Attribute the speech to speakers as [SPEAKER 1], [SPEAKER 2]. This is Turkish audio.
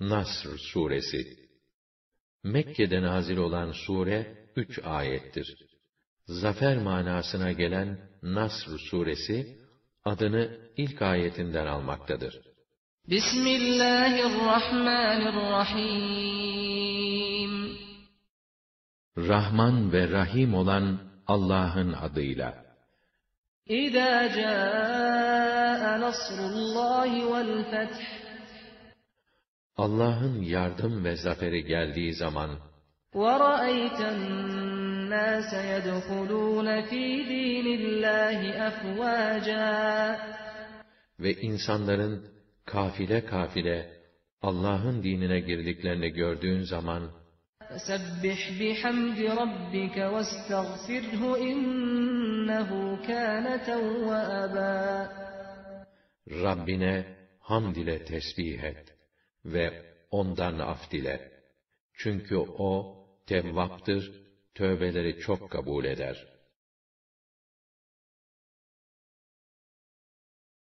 [SPEAKER 1] Nasr suresi Mekke'de nazil olan sure üç ayettir. Zafer manasına gelen Nasr suresi adını ilk ayetinden almaktadır.
[SPEAKER 2] Bismillahirrahmanirrahim.
[SPEAKER 1] Rahman ve Rahim olan Allah'ın adıyla.
[SPEAKER 2] İzâ câe nasrullâhi vel feth.
[SPEAKER 1] Allah'ın yardım ve zaferi geldiği zaman
[SPEAKER 2] وَرَأَيْتَ النَّاسَ يَدْخُلُونَ فِي دِينِ اللّٰهِ أَفْوَاجًا
[SPEAKER 1] ve insanların kafile kafile Allah'ın dinine girdiklerini gördüğün zaman
[SPEAKER 2] فَسَبِّحْ بِحَمْدِ رَبِّكَ وَاسْتَغْفِرْهُ إِنَّهُ كَانَ تَوَّابًا
[SPEAKER 1] Rabbine hamd ile tesbih et ve ondan af dile. Çünkü o tevvaptır, tövbeleri çok kabul eder.''